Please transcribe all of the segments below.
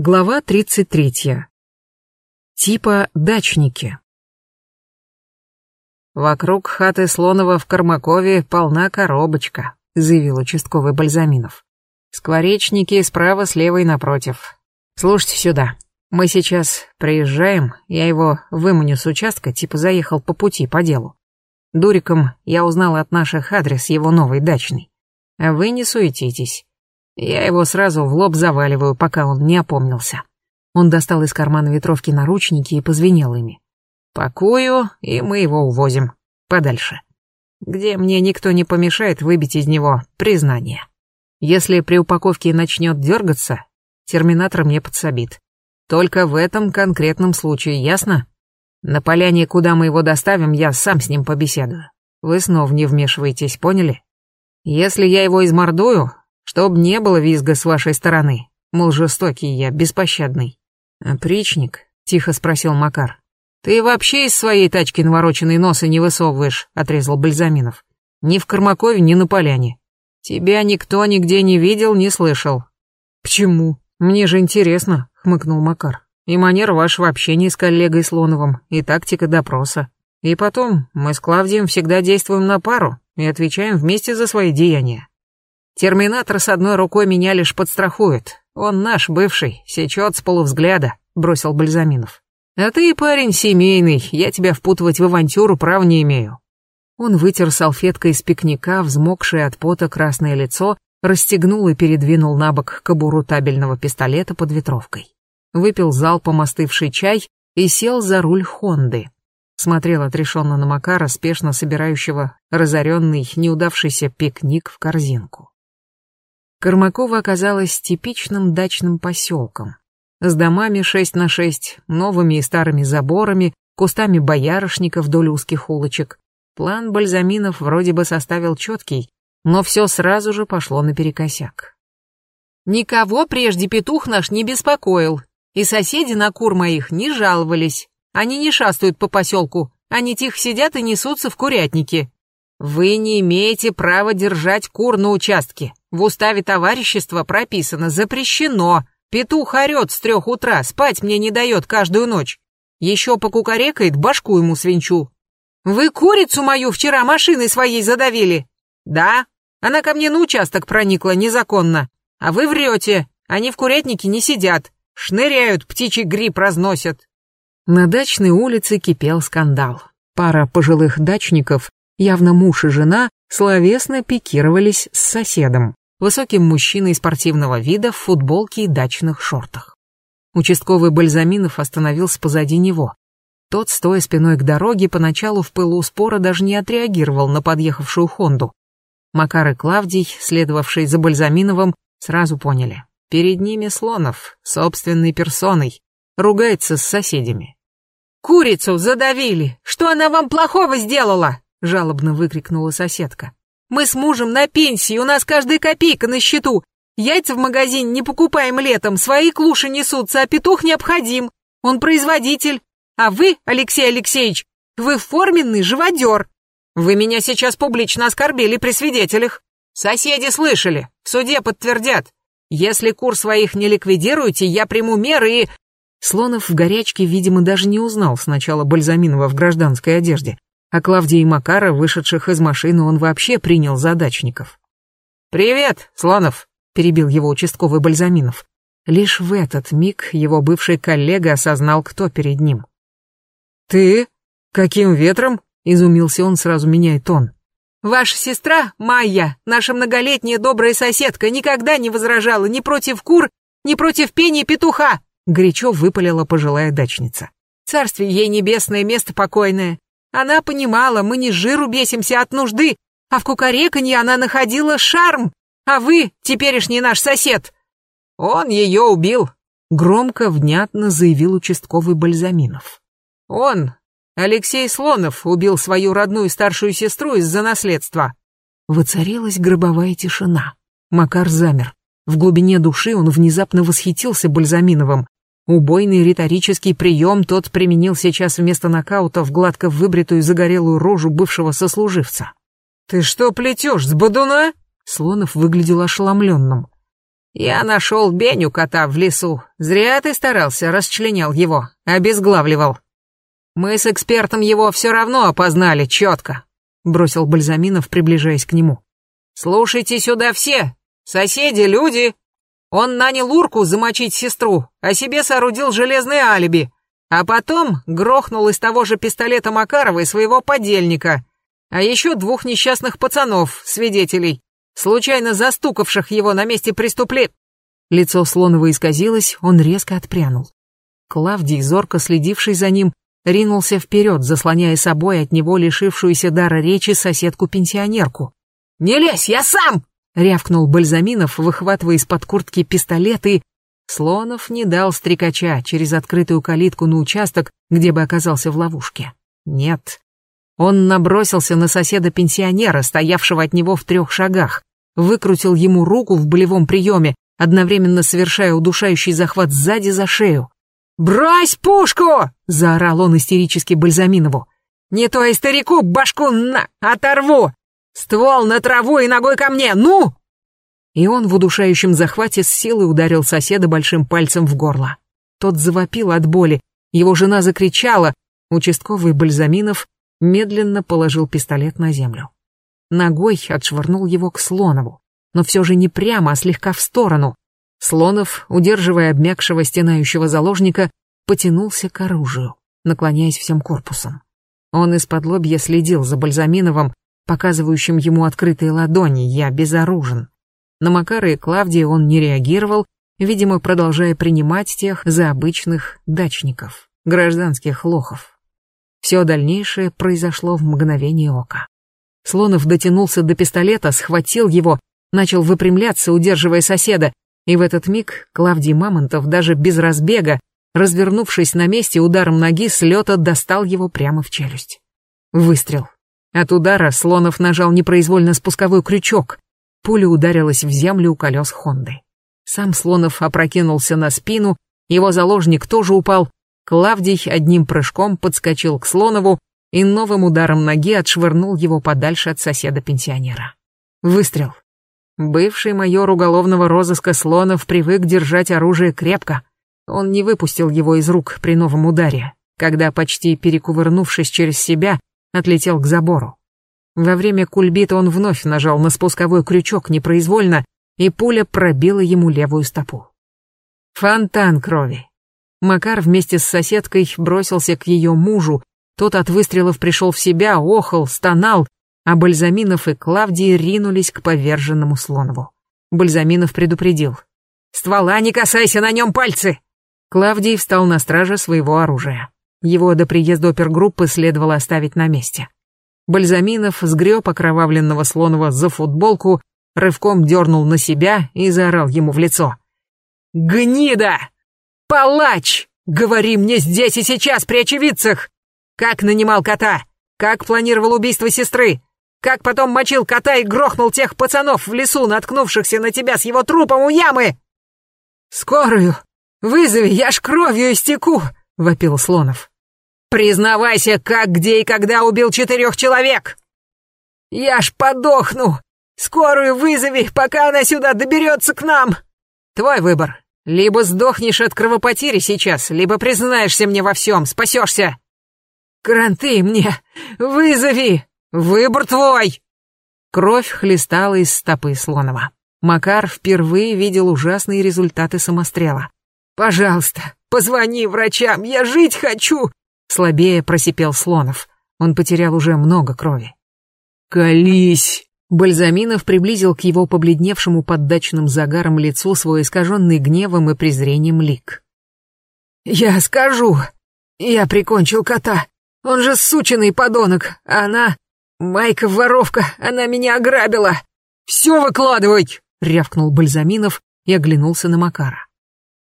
Глава 33. Типа дачники. «Вокруг хаты Слонова в Кормакове полна коробочка», — заявил участковый Бальзаминов. «Скворечники справа, слева и напротив. Слушайте сюда. Мы сейчас приезжаем, я его выманю с участка, типа заехал по пути, по делу. Дуриком я узнал от наших адрес его новой дачной. Вы не суетитесь. Я его сразу в лоб заваливаю, пока он не опомнился. Он достал из кармана ветровки наручники и позвенел ими. Пакую, и мы его увозим. Подальше. Где мне никто не помешает выбить из него признание. Если при упаковке начнет дергаться, терминатор мне подсобит. Только в этом конкретном случае, ясно? На поляне, куда мы его доставим, я сам с ним побеседую. Вы снова не вмешиваетесь, поняли? Если я его измордую, Чтоб не было визга с вашей стороны. Мол, жестокий я, беспощадный. «Опричник?» — тихо спросил Макар. «Ты вообще из своей тачки навороченный носа не высовываешь», — отрезал Бальзаминов. «Ни в Кормакове, ни на поляне. Тебя никто нигде не видел, не слышал». «Почему? Мне же интересно», — хмыкнул Макар. «И манера вашего общения с коллегой Слоновым, и тактика допроса. И потом, мы с Клавдием всегда действуем на пару и отвечаем вместе за свои деяния. Терминатор с одной рукой меня лишь подстрахует. Он наш бывший, сечет с полувзгляда», — бросил Бальзаминов. «А ты, парень, семейный, я тебя впутывать в авантюру прав не имею». Он вытер салфеткой из пикника взмокшее от пота красное лицо, расстегнул и передвинул на бок кобуру табельного пистолета под ветровкой. Выпил залпом остывший чай и сел за руль Хонды. Смотрел отрешенно на Макара, спешно собирающего разоренный, неудавшийся пикник в корзинку. Кормакова оказалась типичным дачным поселком. С домами шесть на шесть, новыми и старыми заборами, кустами боярышника вдоль узких улочек. План Бальзаминов вроде бы составил четкий, но все сразу же пошло наперекосяк. Никого прежде петух наш не беспокоил, и соседи на кур моих не жаловались. Они не шастают по поселку, они тихо сидят и несутся в курятнике. Вы не имеете права держать кур на участке. В уставе товарищества прописано «Запрещено». Петух орет с трех утра, спать мне не дает каждую ночь. Еще покукарекает, башку ему свинчу. Вы курицу мою вчера машиной своей задавили? Да, она ко мне на участок проникла незаконно. А вы врете, они в курятнике не сидят. Шныряют, птичий гриб разносят. На дачной улице кипел скандал. Пара пожилых дачников, явно муж и жена, словесно пикировались с соседом высоким мужчиной спортивного вида в футболке и дачных шортах. Участковый Бальзаминов остановился позади него. Тот, стоя спиной к дороге, поначалу в пылу спора даже не отреагировал на подъехавшую Хонду. Макар и Клавдий, следовавшие за Бальзаминовым, сразу поняли. Перед ними Слонов, собственной персоной, ругается с соседями. «Курицу задавили! Что она вам плохого сделала?» — жалобно выкрикнула соседка. Мы с мужем на пенсии, у нас каждая копейка на счету. Яйца в магазине не покупаем летом, свои клуши несутся, а петух необходим. Он производитель. А вы, Алексей Алексеевич, вы форменный живодер. Вы меня сейчас публично оскорбили при свидетелях. Соседи слышали, в суде подтвердят. Если кур своих не ликвидируете, я приму меры и... Слонов в горячке, видимо, даже не узнал сначала Бальзаминова в гражданской одежде а Клавдия и Макара, вышедших из машины, он вообще принял задачников. «Привет, Слонов!» — перебил его участковый Бальзаминов. Лишь в этот миг его бывший коллега осознал, кто перед ним. «Ты? Каким ветром?» — изумился он, сразу меняя тон. «Ваша сестра, Майя, наша многолетняя добрая соседка, никогда не возражала ни против кур, ни против пения петуха!» — горячо выпалила пожилая дачница. «Царствие ей небесное, место покойное. Она понимала, мы не жиру бесимся от нужды, а в кукареканье она находила шарм, а вы, теперешний наш сосед. Он ее убил, громко, внятно заявил участковый Бальзаминов. Он, Алексей Слонов, убил свою родную старшую сестру из-за наследства. Воцарилась гробовая тишина. Макар замер. В глубине души он внезапно восхитился Бальзаминовым, Убойный риторический прием тот применил сейчас вместо нокаута в гладко выбритую загорелую рожу бывшего сослуживца. «Ты что плетешь, с бодуна?» Слонов выглядел ошеломленным. Я нашел Беню кота в лесу. Зря ты старался, расчленял его, обезглавливал. Мы с экспертом его все равно опознали четко, бросил Бальзаминов, приближаясь к нему. Слушайте сюда все, соседи, люди. Он нанял урку замочить сестру, а себе соорудил железное алиби, а потом грохнул из того же пистолета Макарова и своего подельника, а еще двух несчастных пацанов, свидетелей случайно застукавших его на месте преступления. Лицо Слонова исказилось, он резко отпрянул. Клавдий, зорко следивший за ним, ринулся вперед, заслоняя собой от него лишившуюся дара речи соседку-пенсионерку. «Не лезь, я сам!» — рявкнул Бальзаминов, выхватывая из-под куртки пистолет и... Слонов не дал стрекача через открытую калитку на участок, где бы оказался в ловушке. Нет. Он набросился на соседа-пенсионера, стоявшего от него в трех шагах, выкрутил ему руку в болевом приеме, одновременно совершая удушающий захват сзади за шею. «Брось пушку!» — заорал он истерически Бальзаминову. «Не то и старику башку на... оторву! Ствол на траву и ногой ко мне, ну!» И он в удушающем захвате с силой ударил соседа большим пальцем в горло. Тот завопил от боли, его жена закричала, участковый Бальзаминов медленно положил пистолет на землю. Ногой отшвырнул его к Слонову, но все же не прямо, а слегка в сторону. Слонов, удерживая обмякшего стенающего заложника, потянулся к оружию, наклоняясь всем корпусом. Он из-под лобья следил за Бальзаминовым, показывающим ему открытые ладони «Я безоружен». На Макара и Клавдия он не реагировал, видимо, продолжая принимать тех за обычных дачников, гражданских лохов. Все дальнейшее произошло в мгновение ока. Слонов дотянулся до пистолета, схватил его, начал выпрямляться, удерживая соседа, и в этот миг Клавдий Мамонтов даже без разбега, развернувшись на месте ударом ноги с лета, достал его прямо в челюсть. Выстрел. От удара Слонов нажал непроизвольно спусковой крючок. Пуля ударилась в землю у колес Хонды. Сам Слонов опрокинулся на спину, его заложник тоже упал. Клавдий одним прыжком подскочил к Слонову, и новым ударом ноги отшвырнул его подальше от соседа-пенсионера. Выстрел. Бывший майор уголовного розыска Слонов привык держать оружие крепко. Он не выпустил его из рук при новом ударе, когда, почти перекувырнувшись через себя, отлетел к забору. Во время кульбита он вновь нажал на спусковой крючок непроизвольно, и пуля пробила ему левую стопу. Фонтан крови. Макар вместе с соседкой бросился к ее мужу, тот от выстрелов пришел в себя, охал, стонал, а Бальзаминов и Клавдий ринулись к поверженному Слонову. Бальзаминов предупредил. «Ствола не касайся, на нем пальцы!» Клавдий встал на страже своего оружия. Его до приезда опергруппы следовало оставить на месте. Бальзаминов сгреб окровавленного Слонова за футболку, рывком дернул на себя и заорал ему в лицо. «Гнида! Палач! Говори мне здесь и сейчас при очевидцах! Как нанимал кота? Как планировал убийство сестры? Как потом мочил кота и грохнул тех пацанов в лесу, наткнувшихся на тебя с его трупом у ямы? Скорую! Вызови, я ж кровью истеку! Вопил Слонов. Признавайся, как, где и когда убил четырех человек! Я ж подохну! Скорую вызови, пока она сюда доберется к нам! Твой выбор. Либо сдохнешь от кровопотери сейчас, либо признаешься мне во всем, спасешься. Кранты мне! Вызови! Выбор твой!» Кровь хлестала из стопы Слонова. Макар впервые видел ужасные результаты самострела. «Пожалуйста, позвони врачам, я жить хочу!» Слабее просипел Слонов. Он потерял уже много крови. «Колись!» Бальзаминов приблизил к его побледневшему под дачным загаром лицу свой искаженный гневом и презрением лик. «Я скажу! Я прикончил кота! Он же сученый подонок, она... Майка-воровка, она меня ограбила! Все выкладывай!» — рявкнул Бальзаминов и оглянулся на Макара.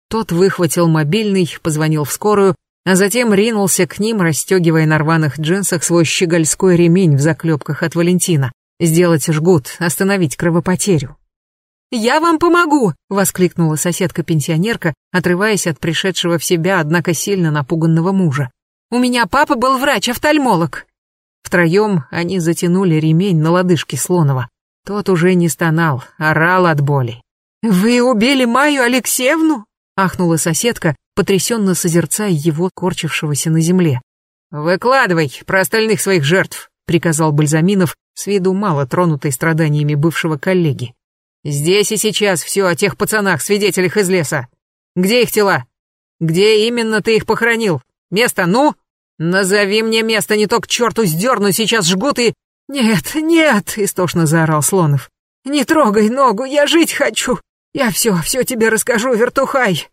Тот выхватил мобильный, позвонил в скорую, а затем ринулся к ним, расстегивая на рваных джинсах свой щегольской ремень в заклепках от Валентина. Сделать жгут, остановить кровопотерю. «Я вам помогу!» — воскликнула соседка-пенсионерка, отрываясь от пришедшего в себя, однако сильно напуганного мужа. У меня папа был врач-офтальмолог». Втроем они затянули ремень на лодыжке Слонова. Тот уже не стонал, орал от боли. «Вы убили Майю Алексеевну?» — ахнула соседка, потрясенно созерцая его, корчившегося на земле. «Выкладывай про остальных своих жертв», — приказал Бальзаминов, с виду мало тронутый страданиями бывшего коллеги. «Здесь и сейчас все о тех пацанах, свидетелях из леса. Где их тела? Где именно ты их похоронил? Место, ну? Назови мне место, не то к черту сдерну, сейчас жгут и...» «Нет, нет!» — истошно заорал Слонов. «Не трогай ногу, я жить хочу! Я все, все тебе расскажу, вертухай!»